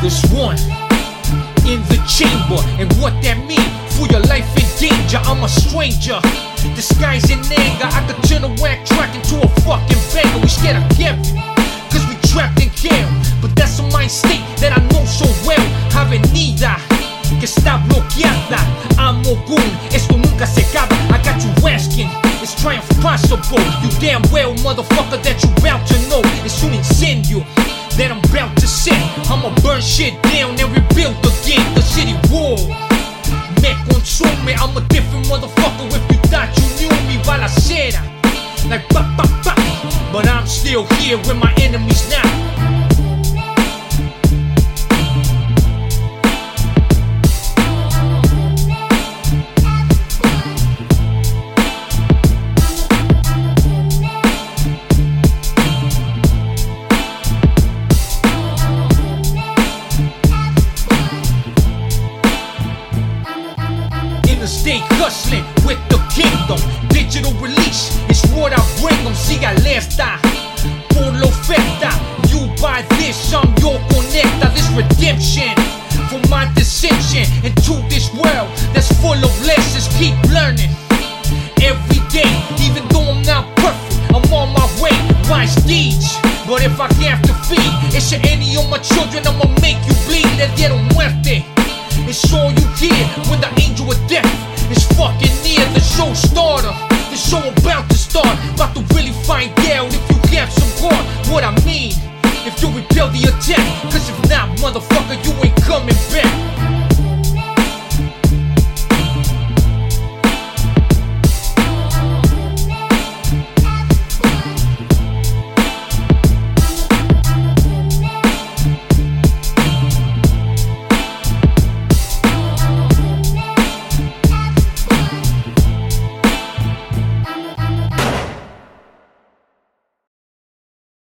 There's one in the chamber, and what that mean for your life in danger? I'm a stranger, disguised in anger. I could turn a whack track into a fucking banger. We scared of Kevin, cause we trapped in jail. But that's a mind state that I know so well. Avenida, que está bloqueada. I'm Ogun, esto nunca se acaba. I got you asking. It's triumph possible. You damn well, motherfucker, that you still here with my enemies now. Interstate hustling with the kingdom. Digital release is what I bring them. Si alerta, por la oferta. You buy this, I'm your conecta. This redemption for my dissension into this world that's full of lessons. Keep learning every day, even though I'm not perfect. I'm on my way, wise deeds. But if I to feed, it's your any of my children, I'ma make you bleed. Le dieron muerte. It's all you hear when the angel of death is fucking near the show starter. The show about to start, about to really find out What I mean, if you rebuild the attack, cause if not, motherfucker, you ain't.